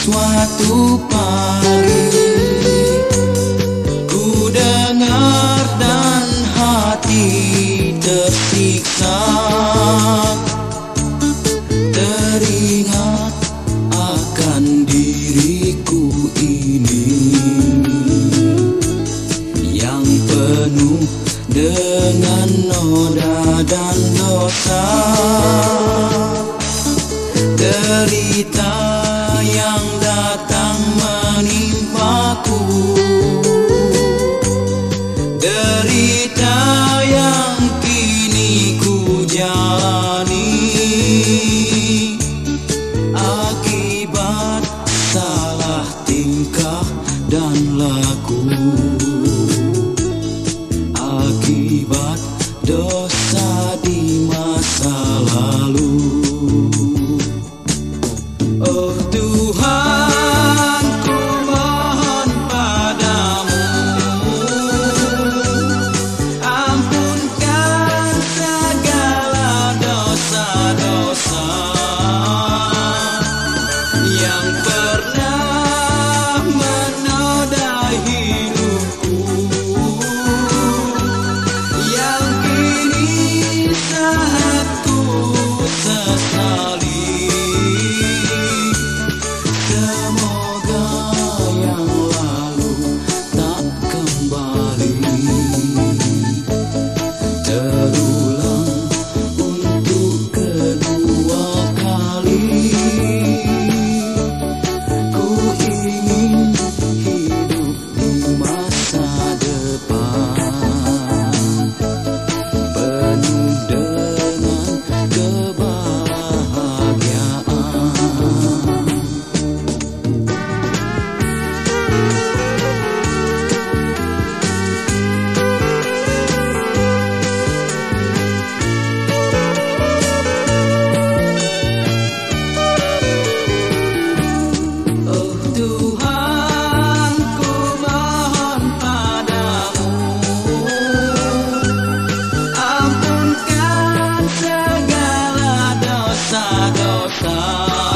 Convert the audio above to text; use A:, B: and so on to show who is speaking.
A: Suatu pagi Ku dengar dan hati tersiksa. Teringat akan diriku ini Yang penuh dengan noda dan yang pernah Star.